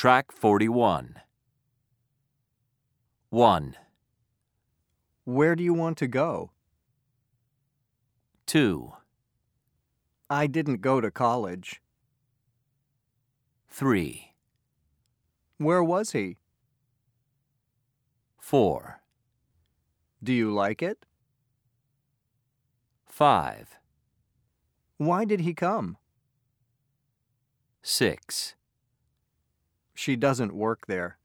Track 41. 1, Where do you want to go? 2, I didn't go to college. 3, Where was he? 4, Do you like it? 5, Why did he come? 6, She doesn't work there.